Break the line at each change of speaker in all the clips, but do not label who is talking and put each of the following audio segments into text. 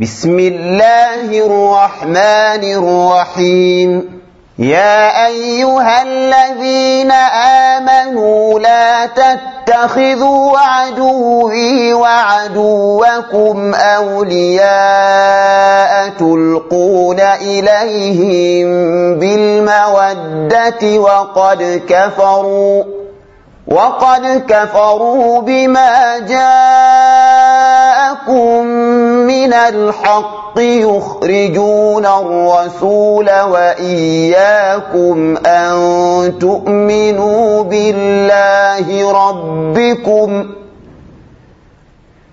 بسم الله الرحمن الرحيم. يا أيها الذين آمنوا لا تتخذوا عدوي وعدوكم أولياء تلقون إليهم بالمودة وقد كفروا وقد كفروا بما جاءكم من الحق يخرجون الرسول وإياكم أن تؤمنوا بالله ربكم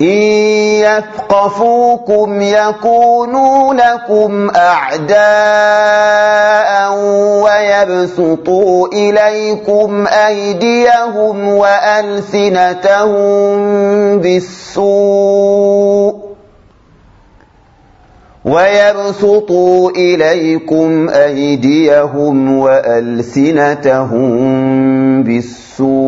إن يثقفوكم يكونوا لكم أعداء ويبسطوا إليكم أيديهم وألسنتهم بالسوء ويبسطوا إليكم أيديهم وألسنتهم بالسوء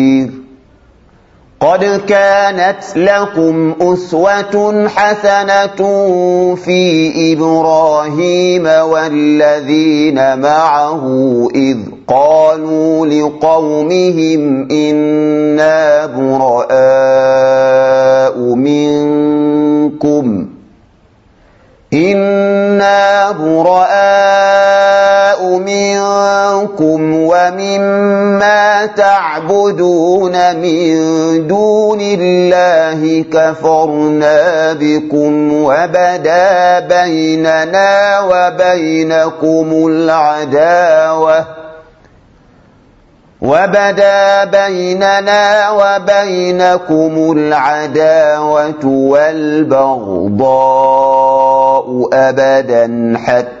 قد كانت لكم أسوة حسنة في إبراهيم والذين معه إذ قالوا لقومهم إنا براء منكم إنا براء منكم ومما تعبدون من دون الله كفرنا بكم وبدا بيننا وبينكم العداوة وبدا بيننا وبينكم العداوة والبغضاء أبدا حتى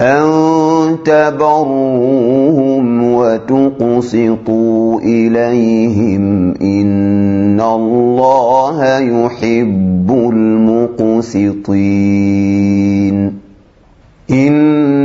أن تبروهم وتقسطوا إليهم إن الله يحب المقسطين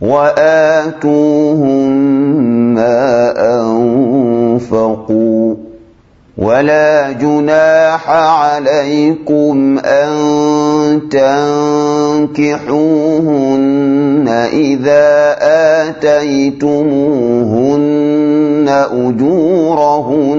وآتوهم ما أنفقوا ولا جناح عليكم أن تنكحوهن إذا آتيتموهن أجورهن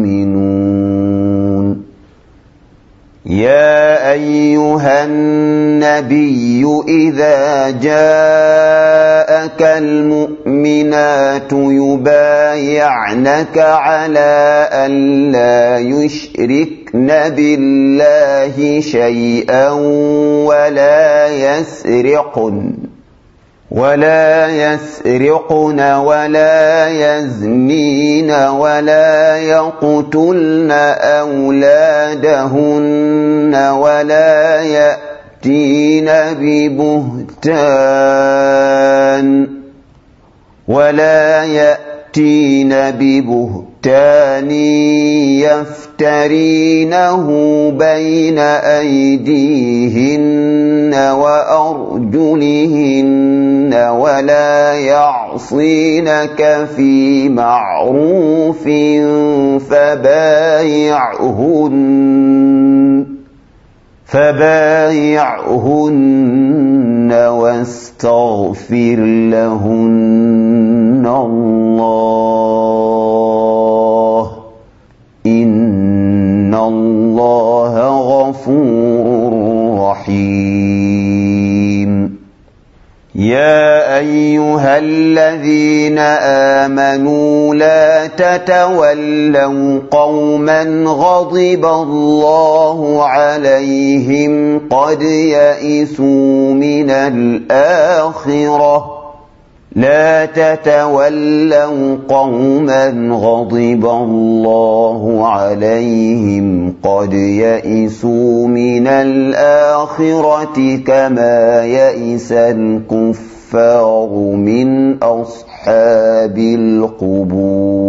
يا أيها النبي إذا جاءك المؤمنات يبايعنك على أن لا يشركن بالله شيئا ولا يسرقن. ولا يسرقن ولا يزنين ولا يقتلن أولادهن ولا يأتين ببهتان ولا يأتين ببهتان يفترينه بين أيديهن وأرجلهن ولا يعصينك في معروف فبايعهن فبايعهن واستغفر لهن الله. إن الله غفور رحيم. يا أيها الذين آمنوا لا تتولوا قوما غضب الله عليهم قد يئسوا من الآخرة. لا تتولوا قوما غضب الله عليهم قد يئسوا من الآخرة كما يئس الكفار من أصحاب القبور